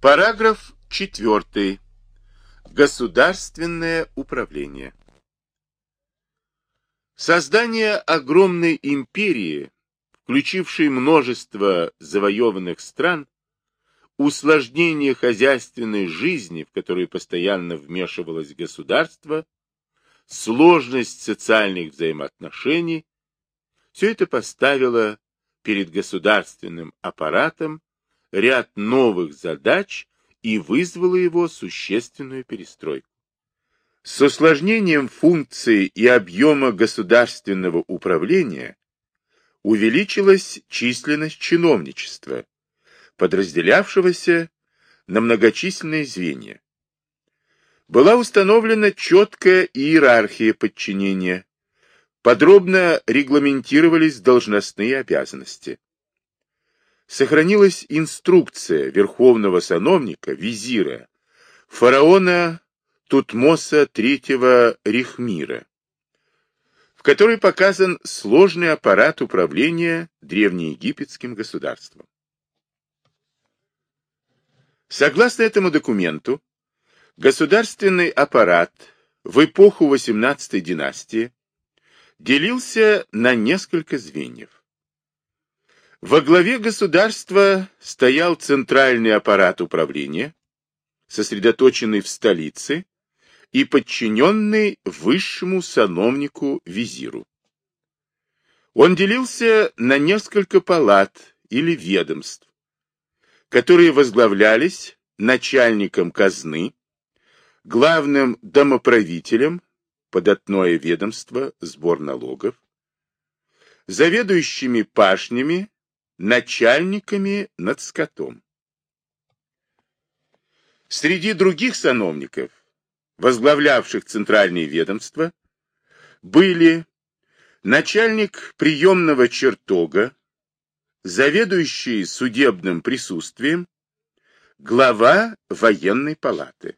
Параграф 4. Государственное управление. Создание огромной империи, включившей множество завоеванных стран, усложнение хозяйственной жизни, в которую постоянно вмешивалось государство, сложность социальных взаимоотношений, все это поставило перед государственным аппаратом ряд новых задач и вызвало его существенную перестройку. С усложнением функций и объема государственного управления увеличилась численность чиновничества, подразделявшегося на многочисленные звенья. Была установлена четкая иерархия подчинения, подробно регламентировались должностные обязанности сохранилась инструкция верховного сановника, визира, фараона Тутмоса III Рихмира, в которой показан сложный аппарат управления древнеегипетским государством. Согласно этому документу, государственный аппарат в эпоху XVIII династии делился на несколько звеньев. Во главе государства стоял центральный аппарат управления, сосредоточенный в столице и подчиненный высшему сановнику визиру. Он делился на несколько палат или ведомств, которые возглавлялись начальником казны, главным домоправителем, податное ведомство, сбор налогов, заведующими пашнями, начальниками над скотом. Среди других сановников, возглавлявших центральные ведомства, были начальник приемного чертога, заведующий судебным присутствием, глава военной палаты.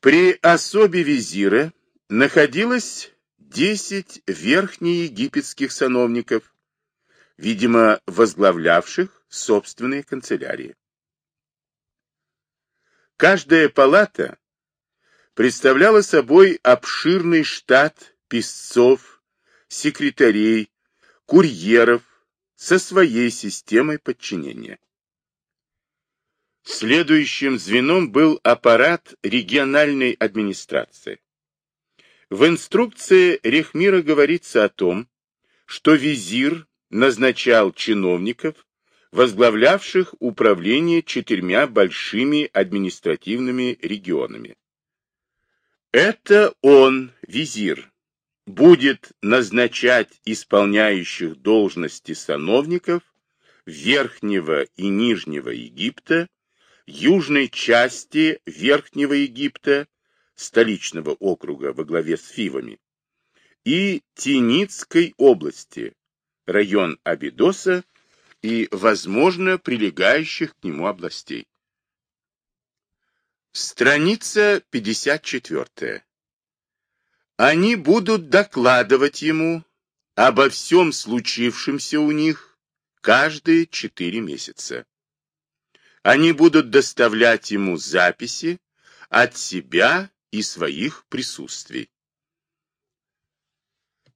При особе визира находилось 10 верхнеегипетских сановников, видимо, возглавлявших собственные канцелярии. Каждая палата представляла собой обширный штат писцов, секретарей, курьеров со своей системой подчинения. Следующим звеном был аппарат региональной администрации. В инструкции Рехмира говорится о том, что визир назначал чиновников, возглавлявших управление четырьмя большими административными регионами. Это он, визир, будет назначать исполняющих должности сановников Верхнего и Нижнего Египта, южной части Верхнего Египта, столичного округа во главе с Фивами, и Тиницкой области, район Абидоса и, возможно, прилегающих к нему областей. Страница 54. Они будут докладывать ему обо всем случившемся у них каждые четыре месяца. Они будут доставлять ему записи от себя и своих присутствий.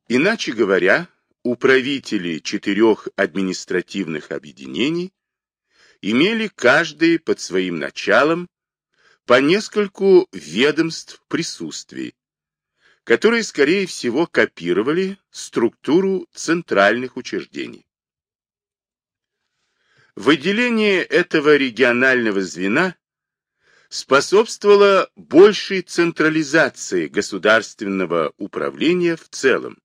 Иначе говоря, управители четырех административных объединений имели каждый под своим началом по нескольку ведомств присутствий, которые, скорее всего, копировали структуру центральных учреждений. Выделение этого регионального звена способствовало большей централизации государственного управления в целом,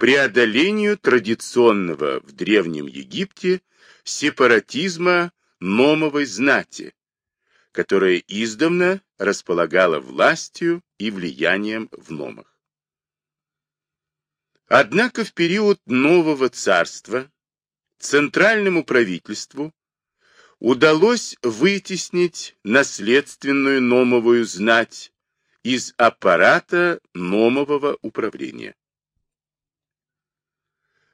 преодолению традиционного в Древнем Египте сепаратизма номовой знати, которая издавна располагала властью и влиянием в номах. Однако в период нового царства центральному правительству удалось вытеснить наследственную номовую знать из аппарата номового управления.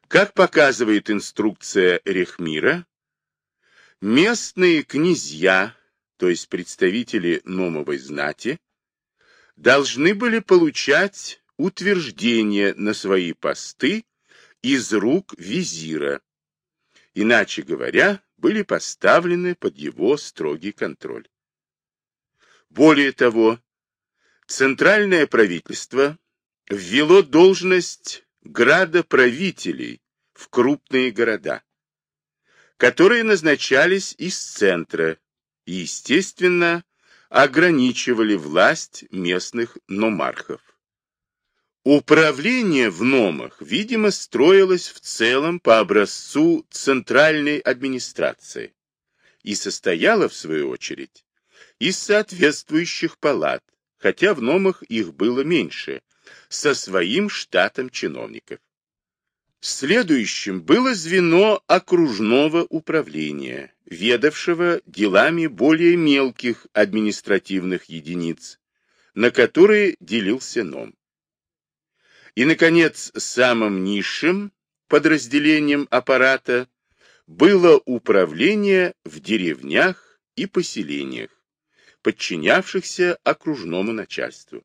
Как показывает инструкция Рехмира, местные князья, то есть представители номовой знати, должны были получать утверждение на свои посты из рук визира, иначе говоря, были поставлены под его строгий контроль. Более того, центральное правительство ввело должность градоправителей в крупные города, которые назначались из центра и, естественно, ограничивали власть местных номархов. Управление в Номах, видимо, строилось в целом по образцу центральной администрации и состояло, в свою очередь, из соответствующих палат, хотя в Номах их было меньше, со своим штатом чиновников. Следующим было звено окружного управления, ведавшего делами более мелких административных единиц, на которые делился ном. И, наконец, самым низшим подразделением аппарата было управление в деревнях и поселениях, подчинявшихся окружному начальству.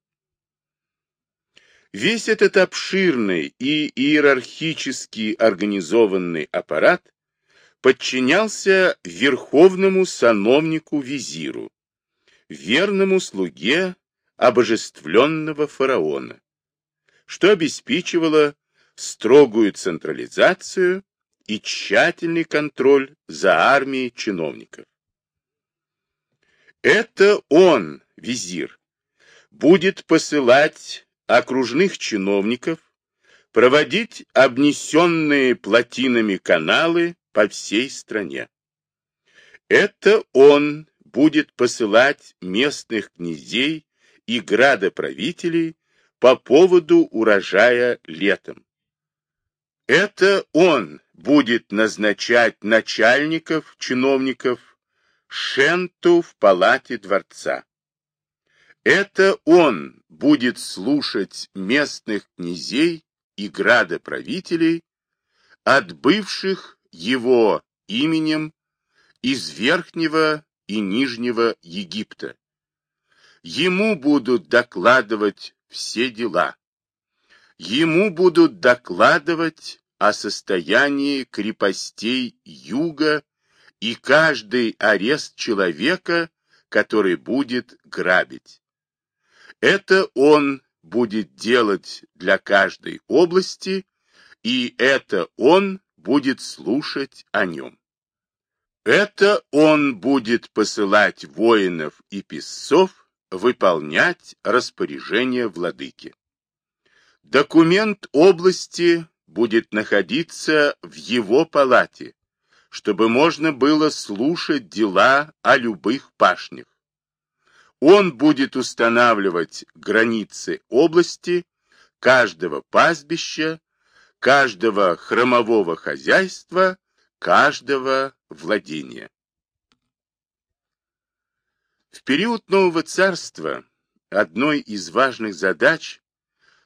Весь этот обширный и иерархически организованный аппарат подчинялся верховному сановнику-визиру, верному слуге обожествленного фараона, что обеспечивало строгую централизацию и тщательный контроль за армией чиновников. Это он, визир, будет посылать окружных чиновников, проводить обнесенные плотинами каналы по всей стране. Это он будет посылать местных князей и градоправителей по поводу урожая летом. Это он будет назначать начальников, чиновников, шенту в палате дворца. Это он будет слушать местных князей и градоправителей, отбывших его именем из Верхнего и Нижнего Египта. Ему будут докладывать все дела. Ему будут докладывать о состоянии крепостей юга и каждый арест человека, который будет грабить. Это он будет делать для каждой области, и это он будет слушать о нем. Это он будет посылать воинов и писцов выполнять распоряжение владыки. Документ области будет находиться в его палате, чтобы можно было слушать дела о любых пашнях. Он будет устанавливать границы области, каждого пастбища, каждого хромового хозяйства, каждого владения. В период Нового Царства одной из важных задач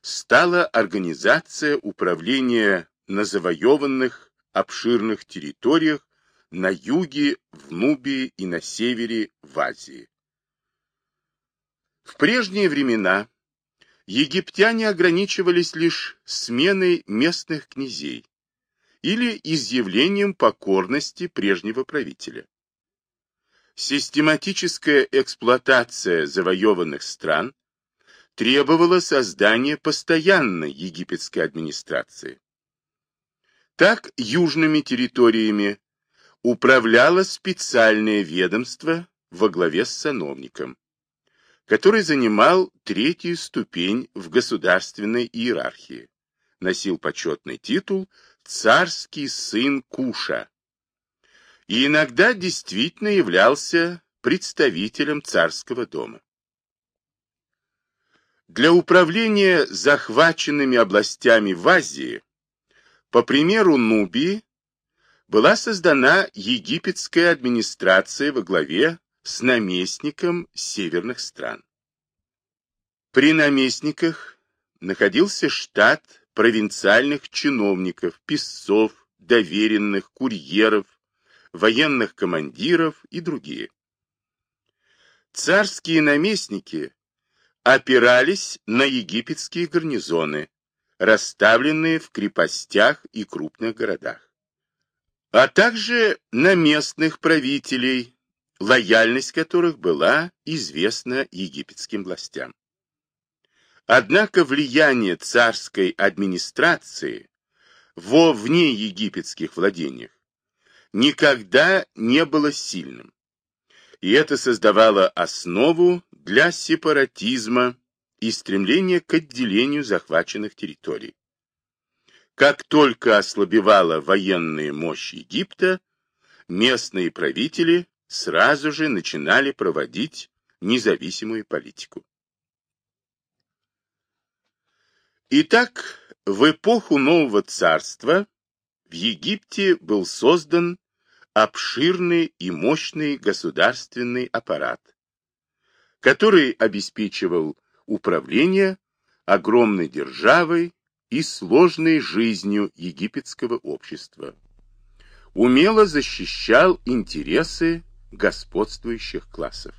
стала организация управления на завоеванных обширных территориях на юге, в Нубии и на севере в Азии. В прежние времена египтяне ограничивались лишь сменой местных князей или изъявлением покорности прежнего правителя. Систематическая эксплуатация завоеванных стран требовала создания постоянной египетской администрации. Так южными территориями управляло специальное ведомство во главе с сановником, который занимал третью ступень в государственной иерархии, носил почетный титул «Царский сын Куша», и иногда действительно являлся представителем царского дома. Для управления захваченными областями в Азии, по примеру Нубии, была создана египетская администрация во главе с наместником северных стран. При наместниках находился штат провинциальных чиновников, писцов, доверенных, курьеров, военных командиров и другие. Царские наместники опирались на египетские гарнизоны, расставленные в крепостях и крупных городах, а также на местных правителей, лояльность которых была известна египетским властям. Однако влияние царской администрации во вне египетских владениях никогда не было сильным, и это создавало основу для сепаратизма и стремления к отделению захваченных территорий. Как только ослабевала военная мощь Египта, местные правители сразу же начинали проводить независимую политику. Итак, в эпоху Нового Царства в Египте был создан обширный и мощный государственный аппарат, который обеспечивал управление огромной державой и сложной жизнью египетского общества, умело защищал интересы господствующих классов.